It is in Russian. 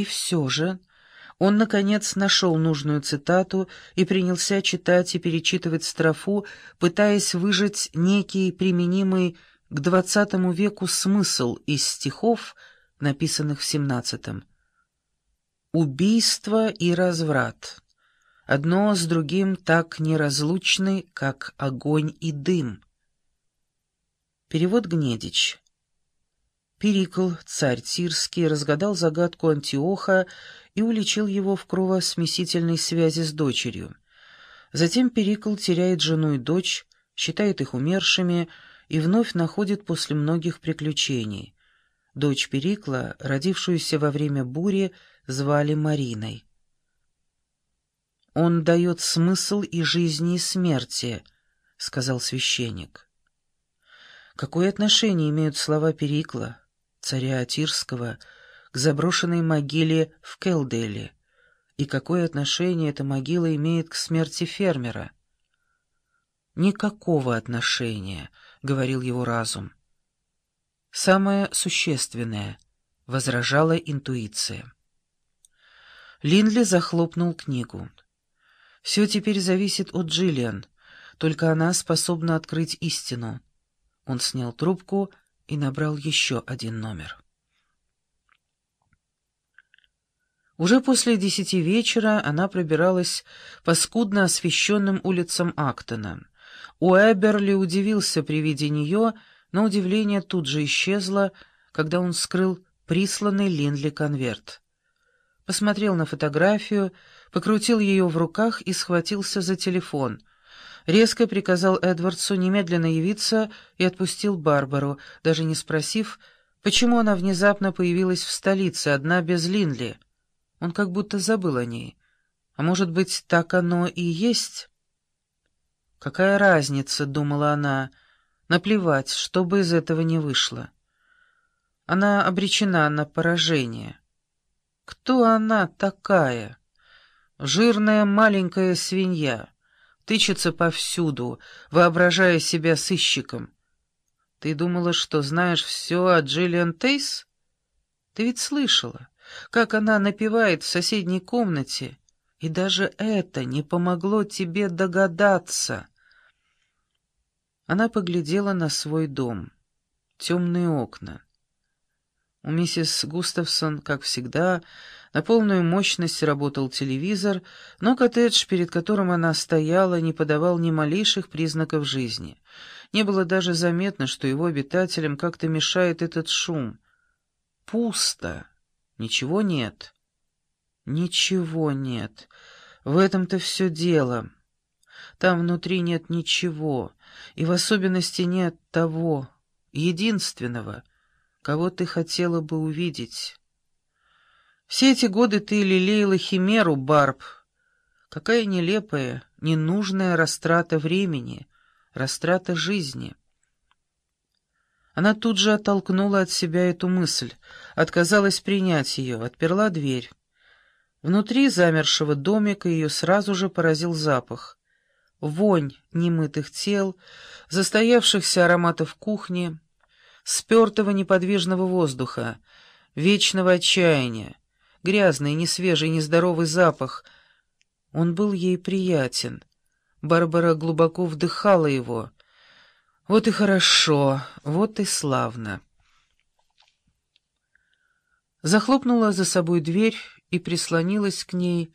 И все же он, наконец, нашел нужную цитату и принялся читать и перечитывать строфу, пытаясь выжать некий применимый к двадцатому веку смысл из стихов, написанных в семнадцатом. «Убийство и разврат. Одно с другим так неразлучны, как огонь и дым». Перевод Гнедич. Перикл, царь Тирский, разгадал загадку Антиоха и уличил его в кровосмесительной связи с дочерью. Затем Перикл теряет жену и дочь, считает их умершими и вновь находит после многих приключений. Дочь Перикла, родившуюся во время бури, звали Мариной. «Он дает смысл и жизни, и смерти», — сказал священник. Какое отношение имеют слова Перикла, царя Атирского, к заброшенной могиле в Келделе, и какое отношение эта могила имеет к смерти фермера. «Никакого отношения», — говорил его разум. «Самое существенное», — возражала интуиция. Линли захлопнул книгу. «Все теперь зависит от Джиллиан, только она способна открыть истину». Он снял трубку и набрал еще один номер. Уже после десяти вечера она пробиралась по скудно освещенным улицам Актона. Уэберли удивился при виде нее, но удивление тут же исчезло, когда он скрыл присланный Линли конверт. Посмотрел на фотографию, покрутил ее в руках и схватился за телефон — резко приказал Эдвардсу немедленно явиться и отпустил Барбару, даже не спросив, почему она внезапно появилась в столице, одна без Линли. Он как будто забыл о ней. А может быть, так оно и есть? «Какая разница?» — думала она. «Наплевать, что бы из этого не вышло». Она обречена на поражение. Кто она такая? Жирная маленькая свинья тычется повсюду, воображая себя сыщиком. Ты думала, что знаешь все о Джиллиан Тейс? Ты ведь слышала, как она напевает в соседней комнате, и даже это не помогло тебе догадаться. Она поглядела на свой дом. Темные окна. У миссис Густавсон, как всегда, на полную мощность работал телевизор, но коттедж, перед которым она стояла, не подавал ни малейших признаков жизни. Не было даже заметно, что его обитателям как-то мешает этот шум. Пусто. Ничего нет. Ничего нет. В этом-то все дело. Там внутри нет ничего, и в особенности нет того, единственного — кого ты хотела бы увидеть. Все эти годы ты лелеяла химеру, Барб. Какая нелепая, ненужная растрата времени, растрата жизни. Она тут же оттолкнула от себя эту мысль, отказалась принять ее, отперла дверь. Внутри замершего домика ее сразу же поразил запах. Вонь немытых тел, застоявшихся ароматов кухни — спертого неподвижного воздуха, вечного отчаяния, грязный, несвежий, нездоровый запах. Он был ей приятен. Барбара глубоко вдыхала его. Вот и хорошо, вот и славно. Захлопнула за собой дверь и прислонилась к ней,